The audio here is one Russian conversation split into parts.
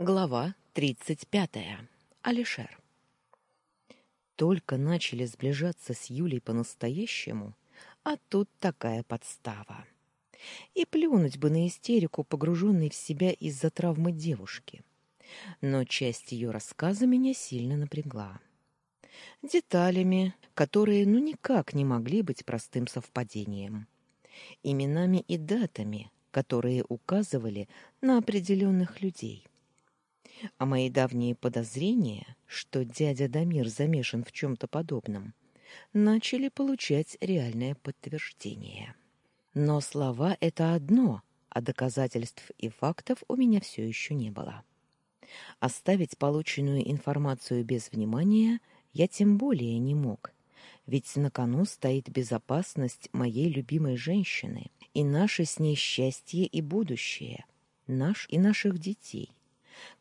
Глава тридцать пятая. Алишер. Только начали сближаться с Юлей по-настоящему, а тут такая подстава. И плюнуть бы на истерику, погруженной в себя из-за травмы девушки. Но часть ее рассказа меня сильно напрягла. Деталями, которые ну никак не могли быть простым совпадением. Именами и датами, которые указывали на определенных людей а мои давние подозрения, что дядя Дамир замешан в чем-то подобном, начали получать реальное подтверждение. Но слова — это одно, а доказательств и фактов у меня все еще не было. Оставить полученную информацию без внимания я тем более не мог, ведь на кону стоит безопасность моей любимой женщины и наше с ней счастье и будущее, наш и наших детей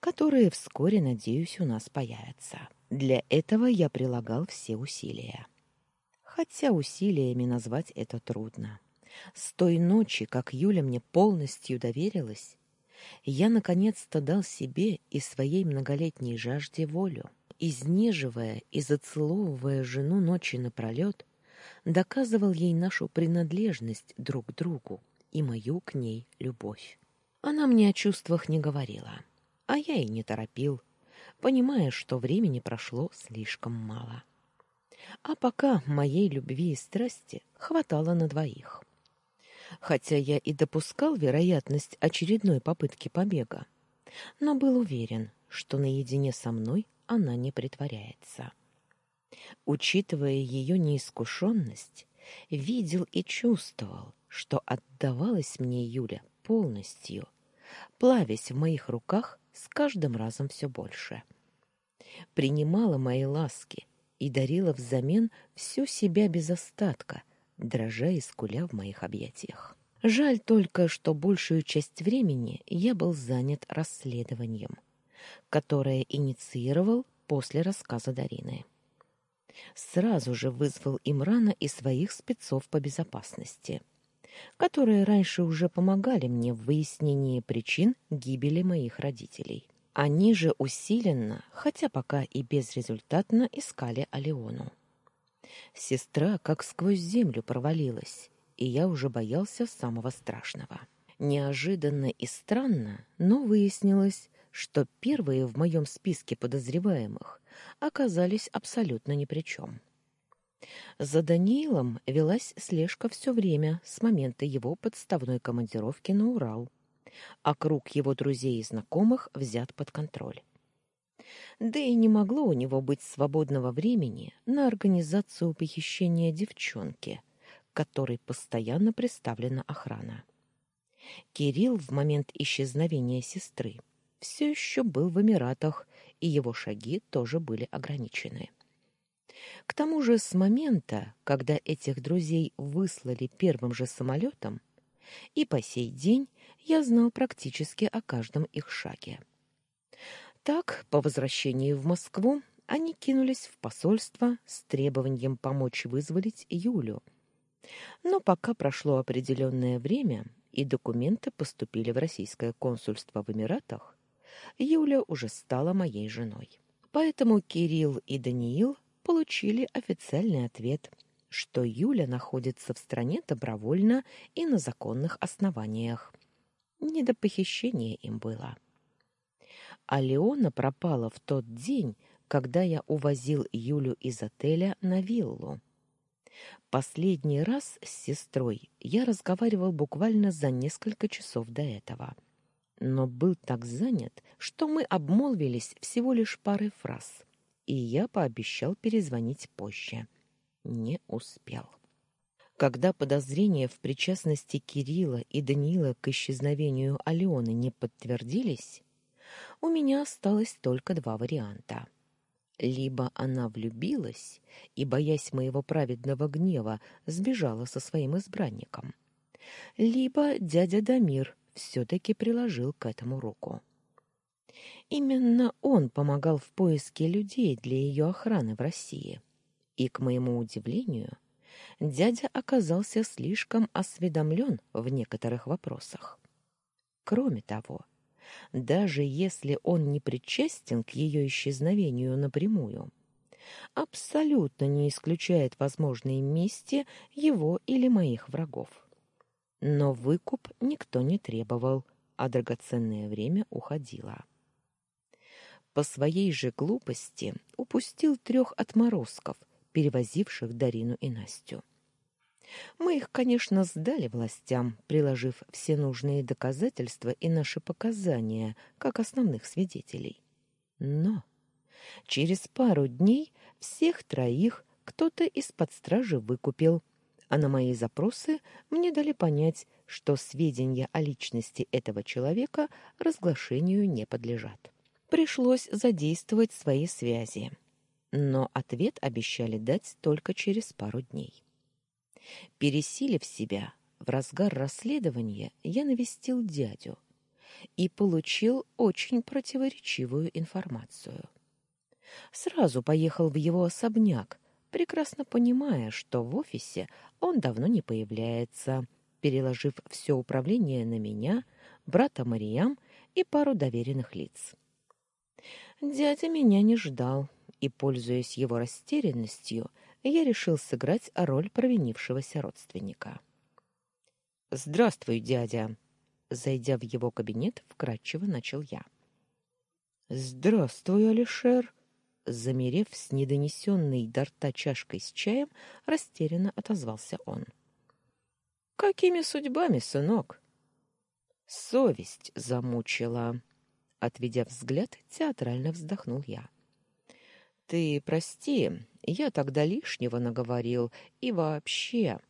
которые вскоре, надеюсь, у нас появятся. Для этого я прилагал все усилия. Хотя усилиями назвать это трудно. С той ночи, как Юля мне полностью доверилась, я наконец-то дал себе и своей многолетней жажде волю. Изнеживая и зацеловывая жену ночи напролет, доказывал ей нашу принадлежность друг к другу и мою к ней любовь. Она мне о чувствах не говорила а я и не торопил, понимая, что времени прошло слишком мало. А пока моей любви и страсти хватало на двоих. Хотя я и допускал вероятность очередной попытки побега, но был уверен, что наедине со мной она не притворяется. Учитывая ее неискушенность, видел и чувствовал, что отдавалась мне Юля полностью, плавясь в моих руках с каждым разом все больше. Принимала мои ласки и дарила взамен всю себя без остатка, дрожа и скуля в моих объятиях. Жаль только, что большую часть времени я был занят расследованием, которое инициировал после рассказа Дарины. Сразу же вызвал Имрана и своих спецов по безопасности — которые раньше уже помогали мне в выяснении причин гибели моих родителей. Они же усиленно, хотя пока и безрезультатно, искали Алеону. Сестра как сквозь землю провалилась, и я уже боялся самого страшного. Неожиданно и странно, но выяснилось, что первые в моем списке подозреваемых оказались абсолютно ни при чем. За Даниилом велась слежка все время с момента его подставной командировки на Урал, а круг его друзей и знакомых взят под контроль. Да и не могло у него быть свободного времени на организацию похищения девчонки, которой постоянно представлена охрана. Кирилл в момент исчезновения сестры все еще был в Эмиратах, и его шаги тоже были ограничены. К тому же с момента, когда этих друзей выслали первым же самолетом, и по сей день я знал практически о каждом их шаге. Так, по возвращении в Москву, они кинулись в посольство с требованием помочь вызволить Юлю. Но пока прошло определенное время и документы поступили в российское консульство в Эмиратах, Юля уже стала моей женой. Поэтому Кирилл и Даниил получили официальный ответ, что Юля находится в стране добровольно и на законных основаниях. Не до похищения им было. А Леона пропала в тот день, когда я увозил Юлю из отеля на виллу. Последний раз с сестрой я разговаривал буквально за несколько часов до этого. Но был так занят, что мы обмолвились всего лишь парой фраз и я пообещал перезвонить позже. Не успел. Когда подозрения в причастности Кирилла и Даниила к исчезновению Алены не подтвердились, у меня осталось только два варианта. Либо она влюбилась и, боясь моего праведного гнева, сбежала со своим избранником, либо дядя Дамир все-таки приложил к этому руку. Именно он помогал в поиске людей для ее охраны в России. И, к моему удивлению, дядя оказался слишком осведомлен в некоторых вопросах. Кроме того, даже если он не причастен к ее исчезновению напрямую, абсолютно не исключает возможной мести его или моих врагов. Но выкуп никто не требовал, а драгоценное время уходило. По своей же глупости упустил трех отморозков, перевозивших Дарину и Настю. Мы их, конечно, сдали властям, приложив все нужные доказательства и наши показания как основных свидетелей. Но через пару дней всех троих кто-то из-под стражи выкупил, а на мои запросы мне дали понять, что сведения о личности этого человека разглашению не подлежат. Пришлось задействовать свои связи, но ответ обещали дать только через пару дней. Пересилив себя, в разгар расследования я навестил дядю и получил очень противоречивую информацию. Сразу поехал в его особняк, прекрасно понимая, что в офисе он давно не появляется, переложив все управление на меня, брата Мариям и пару доверенных лиц. Дядя меня не ждал, и, пользуясь его растерянностью, я решил сыграть роль провинившегося родственника. «Здравствуй, дядя!» Зайдя в его кабинет, вкратчиво начал я. «Здравствуй, Алишер!» Замерев с недонесенной до рта чашкой с чаем, растерянно отозвался он. «Какими судьбами, сынок?» «Совесть замучила!» Отведя взгляд, театрально вздохнул я. «Ты прости, я тогда лишнего наговорил, и вообще...»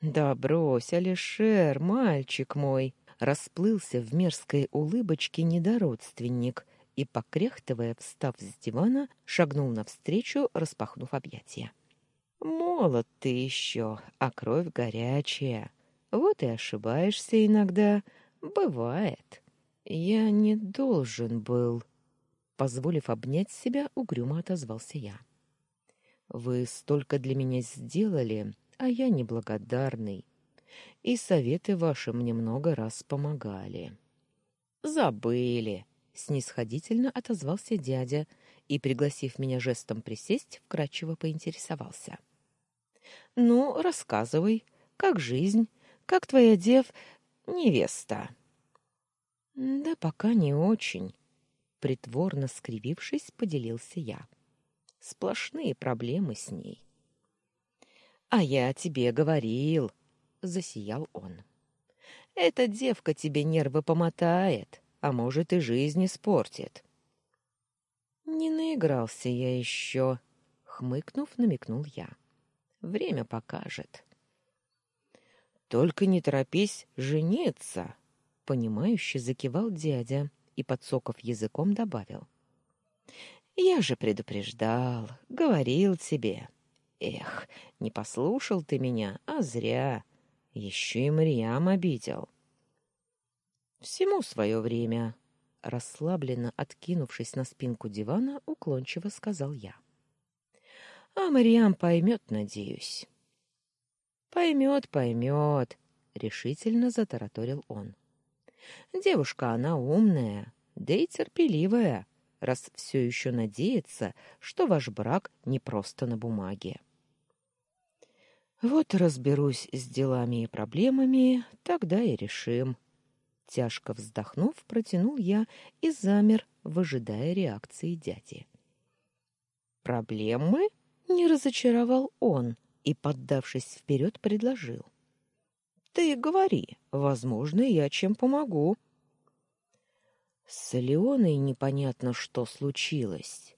«Да брось, Алишер, мальчик мой!» Расплылся в мерзкой улыбочке недородственник и, покряхтывая, встав с дивана, шагнул навстречу, распахнув объятия. «Молод ты еще, а кровь горячая. Вот и ошибаешься иногда. Бывает. Я не должен был...» Позволив обнять себя, угрюмо отозвался я. Вы столько для меня сделали, а я неблагодарный. И советы ваши мне много раз помогали. Забыли, снисходительно отозвался дядя и, пригласив меня жестом присесть, вкратчиво поинтересовался. Ну, рассказывай, как жизнь, как твоя дев невеста? Да пока не очень, притворно скривившись, поделился я. Сплошные проблемы с ней. А я тебе говорил, засиял он. Эта девка тебе нервы помотает, а может и жизнь испортит. Не наигрался я еще, хмыкнув, намекнул я. Время покажет. Только не торопись жениться, понимающе закивал дядя и, подсоков языком, добавил. «Я же предупреждал, говорил тебе. Эх, не послушал ты меня, а зря. Еще и Мариам обидел». «Всему свое время», — расслабленно откинувшись на спинку дивана, уклончиво сказал я. «А Мариам поймет, надеюсь». «Поймет, поймет», — решительно затараторил он. Девушка она умная, да и терпеливая, раз все еще надеется, что ваш брак не просто на бумаге. Вот разберусь с делами и проблемами, тогда и решим. Тяжко вздохнув, протянул я и замер, выжидая реакции дяди. Проблемы? Не разочаровал он и, поддавшись вперед, предложил. — ты говори, возможно, я чем помогу. С Леоной непонятно, что случилось.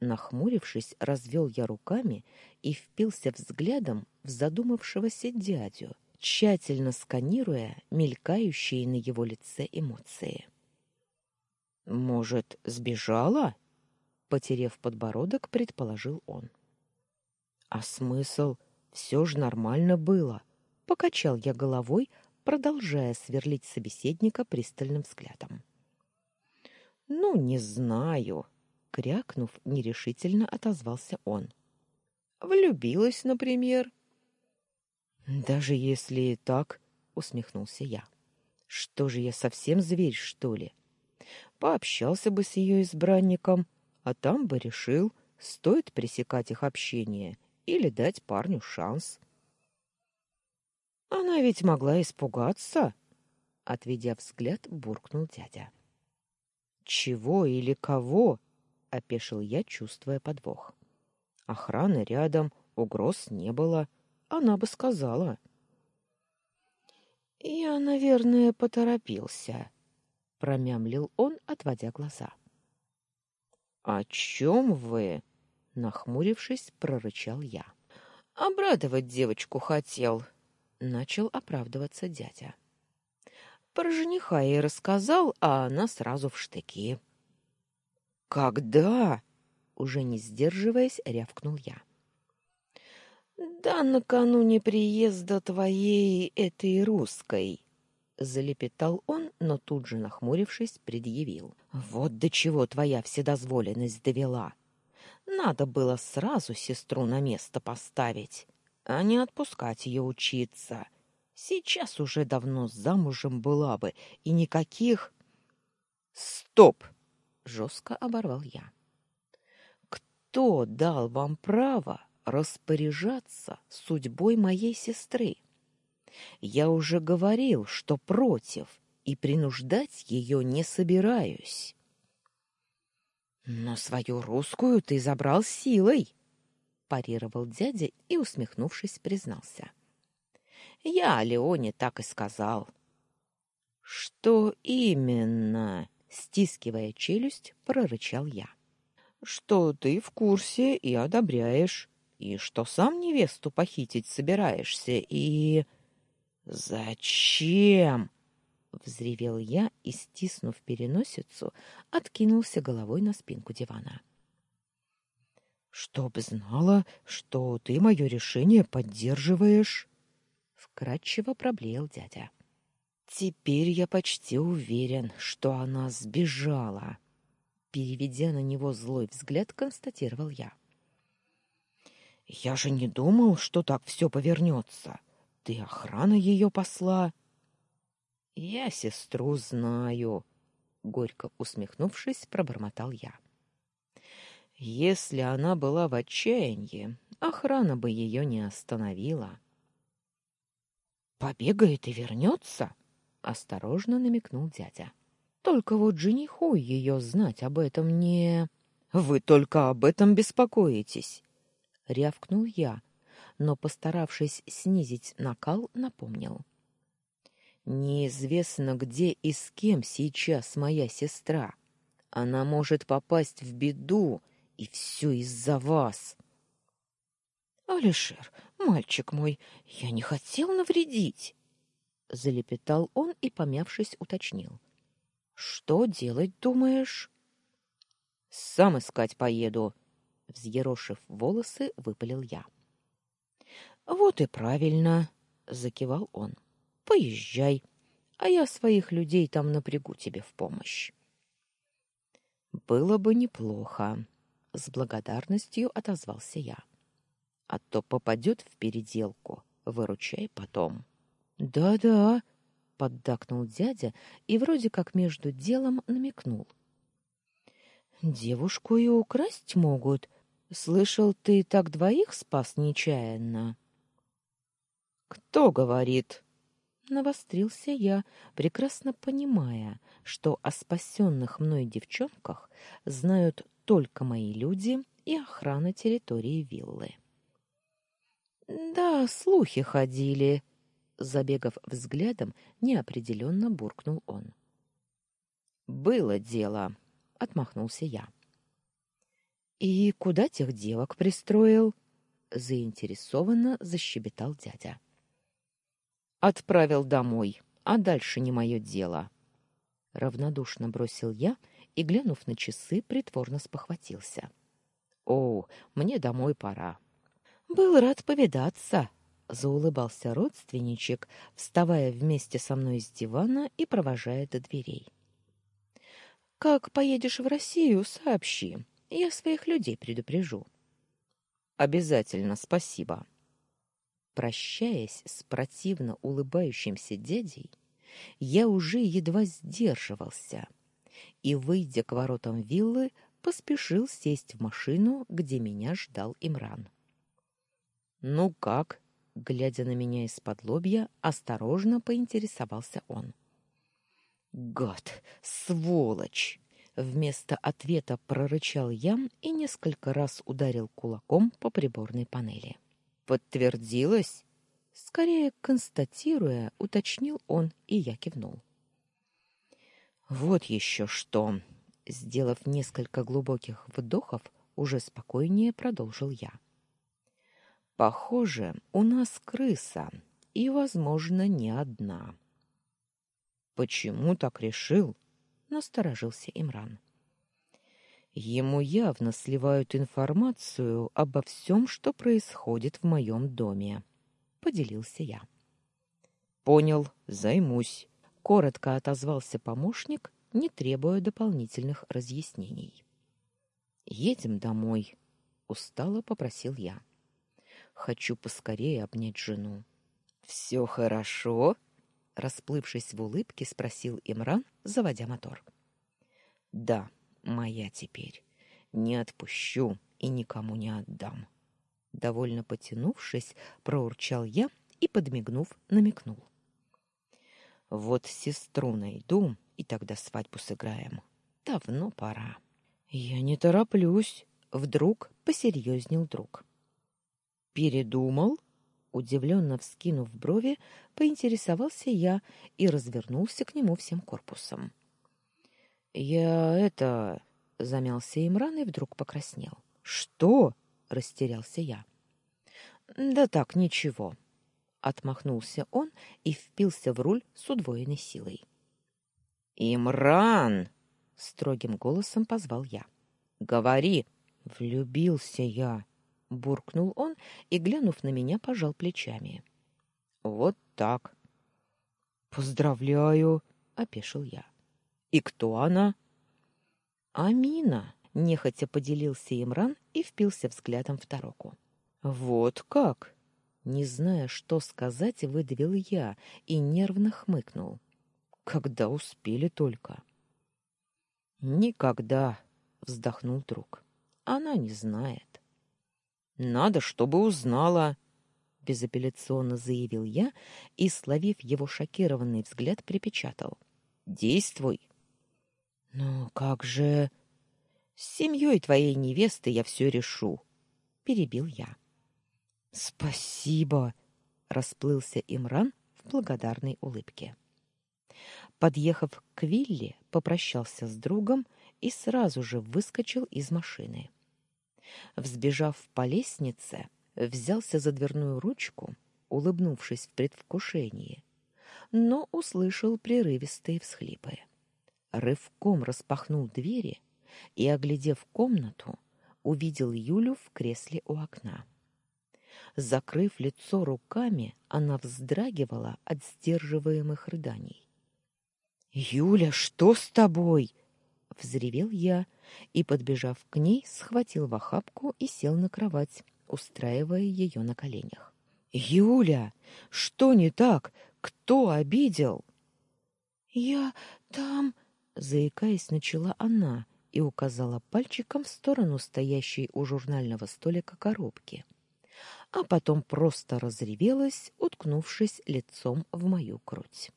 Нахмурившись, развел я руками и впился взглядом в задумавшегося дядю, тщательно сканируя мелькающие на его лице эмоции. Может, сбежала? потерев подбородок, предположил он. А смысл? Все ж нормально было. Покачал я головой, продолжая сверлить собеседника пристальным взглядом. Ну, не знаю, крякнув, нерешительно отозвался он. Влюбилась, например. Даже если так, усмехнулся я. Что же я совсем зверь, что ли? Пообщался бы с ее избранником, а там бы решил, стоит пресекать их общение или дать парню шанс. Она ведь могла испугаться, отведя взгляд, буркнул дядя. Чего или кого? опешил я, чувствуя подвох. Охраны рядом, угроз не было, она бы сказала. Я, наверное, поторопился, промямлил он, отводя глаза. О чем вы? нахмурившись, прорычал я. Обрадовать девочку хотел, начал оправдываться дядя. Про жениха ей рассказал, а она сразу в штыки. Когда? уже не сдерживаясь, рявкнул я. Да накануне приезда твоей этой русской, залепетал он, но тут же нахмурившись, предъявил: "Вот до чего твоя вседозволенность довела. Надо было сразу сестру на место поставить, а не отпускать ее учиться. Сейчас уже давно замужем была бы, и никаких Стоп, жестко оборвал я. Кто дал вам право распоряжаться судьбой моей сестры? Я уже говорил, что против, и принуждать ее не собираюсь. Но свою русскую ты забрал силой, парировал дядя и, усмехнувшись, признался. Я Леоне так и сказал. Что именно? стискивая челюсть, прорычал я. Что ты в курсе и одобряешь, и что сам невесту похитить собираешься, и зачем? взревел я и, стиснув переносицу, откинулся головой на спинку дивана. Чтоб знала, что ты мое решение поддерживаешь, вкратчиво проблеял дядя. Теперь я почти уверен, что она сбежала. Переведя на него злой взгляд, констатировал я. Я же не думал, что так все повернется. Ты охрана ее посла. Я сестру знаю, горько усмехнувшись, пробормотал я. Если она была в отчаянии, охрана бы ее не остановила. Побегает и вернется? осторожно намекнул дядя. Только вот жениху ее знать об этом не Вы только об этом беспокоитесь, рявкнул я, но постаравшись снизить накал, напомнил: Неизвестно, где и с кем сейчас моя сестра. Она может попасть в беду, и все из-за вас. Алишер, мальчик мой, я не хотел навредить, залепетал он и помявшись уточнил. Что делать, думаешь? Сам искать поеду, взъерошив волосы, выпалил я. Вот и правильно, закивал он. Поезжай, а я своих людей там напрягу тебе в помощь. Было бы неплохо, с благодарностью отозвался я. А то попадет в переделку, выручай потом. Да-да, поддакнул дядя и вроде как между делом намекнул. Девушку и украсть могут. Слышал, ты так двоих спас нечаянно. Кто говорит? навострился я, прекрасно понимая, что о спасенных мной девчонках знают только мои люди и охрана территории виллы. Да, слухи ходили, забегав взглядом, неопределенно буркнул он. Было дело, отмахнулся я. И куда тех девок пристроил? заинтересованно защебетал дядя. Отправил домой, а дальше не мое дело. Равнодушно бросил я и, глянув на часы, притворно спохватился. О, мне домой пора. Был рад повидаться, заулыбался родственничек, вставая вместе со мной с дивана и провожая до дверей. Как поедешь в Россию, сообщи. Я своих людей предупрежу. Обязательно, спасибо. Прощаясь с противно улыбающимся дядей, я уже едва сдерживался и, выйдя к воротам виллы, поспешил сесть в машину, где меня ждал Имран. «Ну как?» — глядя на меня из-под лобья, осторожно поинтересовался он. «Гад! Сволочь!» Вместо ответа прорычал я и несколько раз ударил кулаком по приборной панели. «Подтвердилось?» Скорее констатируя, уточнил он, и я кивнул. «Вот еще что!» Сделав несколько глубоких вдохов, уже спокойнее продолжил я. «Похоже, у нас крыса, и, возможно, не одна». «Почему так решил?» — насторожился Имран. Ему явно сливают информацию обо всем, что происходит в моем доме, поделился я. Понял, займусь, коротко отозвался помощник, не требуя дополнительных разъяснений. Едем домой, устало попросил я. Хочу поскорее обнять жену. Все хорошо? расплывшись в улыбке, спросил Имран, заводя мотор. Да, моя теперь. Не отпущу и никому не отдам. Довольно потянувшись, проурчал я и, подмигнув, намекнул. Вот сестру найду, и тогда свадьбу сыграем. Давно пора. Я не тороплюсь, вдруг посерьезнел друг. Передумал? Удивленно вскинув брови, поинтересовался я и развернулся к нему всем корпусом. Я это замялся Имран и вдруг покраснел. Что? растерялся я. Да так, ничего, отмахнулся он и впился в руль с удвоенной силой. Имран, строгим голосом позвал я. Говори, влюбился я, буркнул он и глянув на меня, пожал плечами. Вот так. Поздравляю, опешил я. И кто она? Амина, нехотя поделился Имран и впился взглядом в Тароку. Вот как? Не зная, что сказать, выдавил я и нервно хмыкнул. Когда успели только? Никогда, вздохнул друг. Она не знает. Надо, чтобы узнала, безапелляционно заявил я и, словив его шокированный взгляд, припечатал: "Действуй". Ну как же с семьей твоей невесты я все решу, перебил я. Спасибо, расплылся Имран в благодарной улыбке. Подъехав к вилле, попрощался с другом и сразу же выскочил из машины. Взбежав по лестнице, взялся за дверную ручку, улыбнувшись в предвкушении, но услышал прерывистые всхлипы рывком распахнул двери и, оглядев комнату, увидел Юлю в кресле у окна. Закрыв лицо руками, она вздрагивала от сдерживаемых рыданий. «Юля, что с тобой?» — взревел я и, подбежав к ней, схватил в охапку и сел на кровать, устраивая ее на коленях. «Юля, что не так? Кто обидел?» «Я там...» заикаясь, начала она и указала пальчиком в сторону стоящей у журнального столика коробки. А потом просто разревелась, уткнувшись лицом в мою грудь.